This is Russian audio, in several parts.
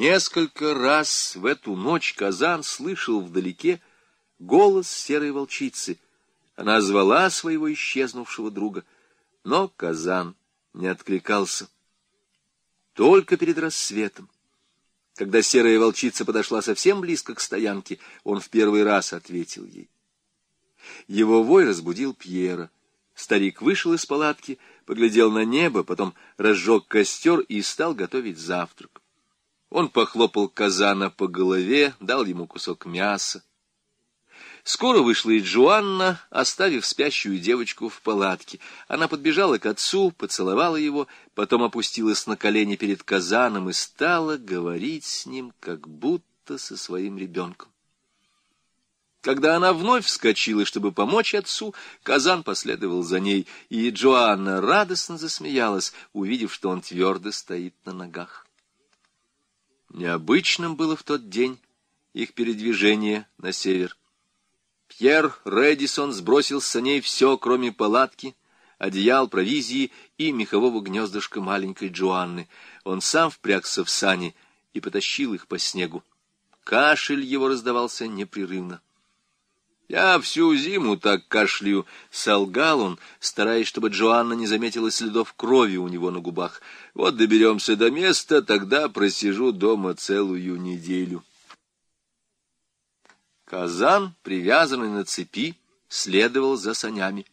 Несколько раз в эту ночь Казан слышал вдалеке голос серой волчицы. Она звала своего исчезнувшего друга, но Казан не откликался. Только перед рассветом, когда серая волчица подошла совсем близко к стоянке, он в первый раз ответил ей. Его вой разбудил Пьера. Старик вышел из палатки, поглядел на небо, потом разжег костер и стал готовить завтрак. Он похлопал казана по голове, дал ему кусок мяса. Скоро вышла и Джоанна, оставив спящую девочку в палатке. Она подбежала к отцу, поцеловала его, потом опустилась на колени перед казаном и стала говорить с ним, как будто со своим ребенком. Когда она вновь вскочила, чтобы помочь отцу, казан последовал за ней, и Джоанна радостно засмеялась, увидев, что он твердо стоит на ногах. Необычным было в тот день их передвижение на север. Пьер Редисон сбросил с саней все, кроме палатки, одеял, провизии и мехового гнездышка маленькой Джоанны. Он сам впрягся в сани и потащил их по снегу. Кашель его раздавался непрерывно. «Я всю зиму так кашлю», — солгал он, стараясь, чтобы Джоанна не заметила следов крови у него на губах. «Вот доберемся до места, тогда просижу дома целую неделю». Казан, привязанный на цепи, следовал за санями.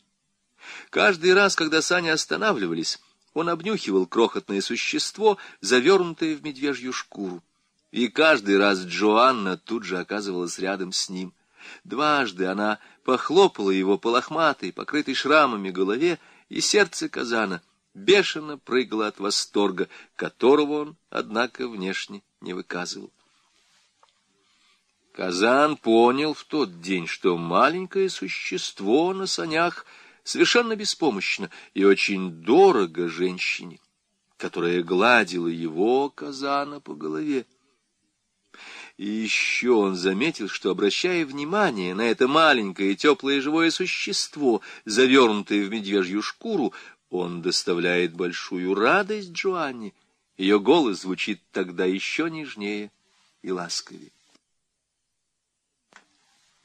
Каждый раз, когда сани останавливались, он обнюхивал крохотное существо, завернутое в медвежью шкуру. И каждый раз Джоанна тут же оказывалась рядом с ним. Дважды она похлопала его по лохматой, покрытой шрамами голове, и сердце казана бешено прыгало от восторга, которого он, однако, внешне не выказывал. Казан понял в тот день, что маленькое существо на санях совершенно беспомощно и очень дорого женщине, которая гладила его, Казана, по голове. И еще он заметил, что, обращая внимание на это маленькое теплое живое существо, завернутое в медвежью шкуру, он доставляет большую радость Джоанне. Ее голос звучит тогда еще нежнее и ласковее.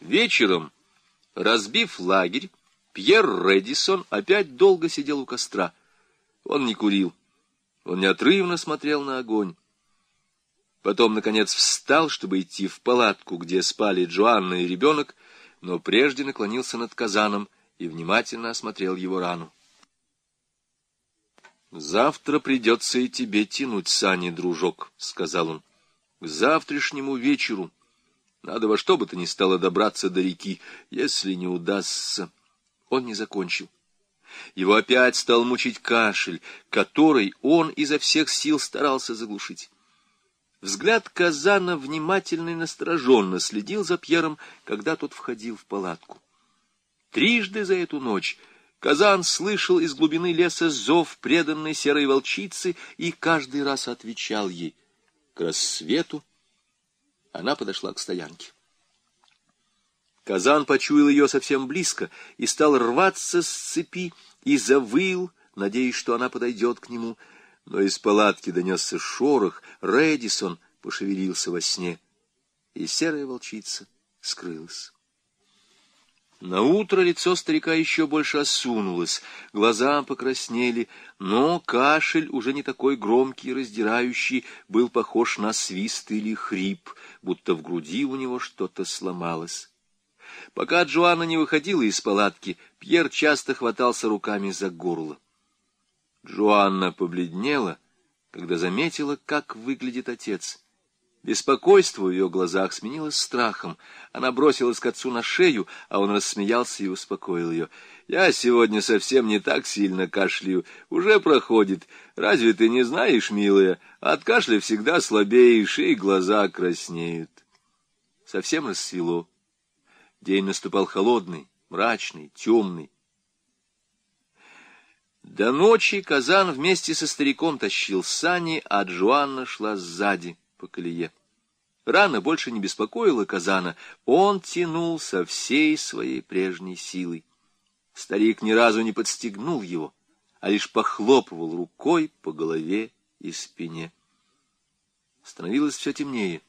Вечером, разбив лагерь, Пьер Редисон опять долго сидел у костра. Он не курил. Он неотрывно смотрел на огонь. Потом, наконец, встал, чтобы идти в палатку, где спали Джоанна и ребенок, но прежде наклонился над казаном и внимательно осмотрел его рану. «Завтра придется и тебе тянуть сани, дружок», — сказал он. «К завтрашнему вечеру надо во что бы то ни стало добраться до реки, если не удастся». Он не закончил. Его опять стал мучить кашель, который он изо всех сил старался заглушить. Взгляд Казана внимательно и настороженно следил за Пьером, когда тот входил в палатку. Трижды за эту ночь Казан слышал из глубины леса зов преданной серой волчицы и каждый раз отвечал ей. К рассвету она подошла к стоянке. Казан почуял ее совсем близко и стал рваться с цепи и завыл, надеясь, что она подойдет к нему — но из палатки донесся шорох, Редисон пошевелился во сне, и серая волчица скрылась. На утро лицо старика еще больше осунулось, глаза покраснели, но кашель, уже не такой громкий и раздирающий, был похож на свист или хрип, будто в груди у него что-то сломалось. Пока Джоанна не выходила из палатки, Пьер часто хватался руками за горло. Джоанна побледнела, когда заметила, как выглядит отец. Беспокойство в ее глазах сменилось страхом. Она бросилась к отцу на шею, а он рассмеялся и успокоил ее. «Я сегодня совсем не так сильно кашляю. Уже проходит. Разве ты не знаешь, милая, от кашля всегда слабеешь, и глаза краснеют». Совсем рассвело. День наступал холодный, мрачный, темный. До ночи Казан вместе со стариком тащил сани, а Джоанна шла сзади по колее. Рана больше не беспокоила Казана, он тянул со всей своей прежней силой. Старик ни разу не подстегнул его, а лишь похлопывал рукой по голове и спине. Становилось все темнее.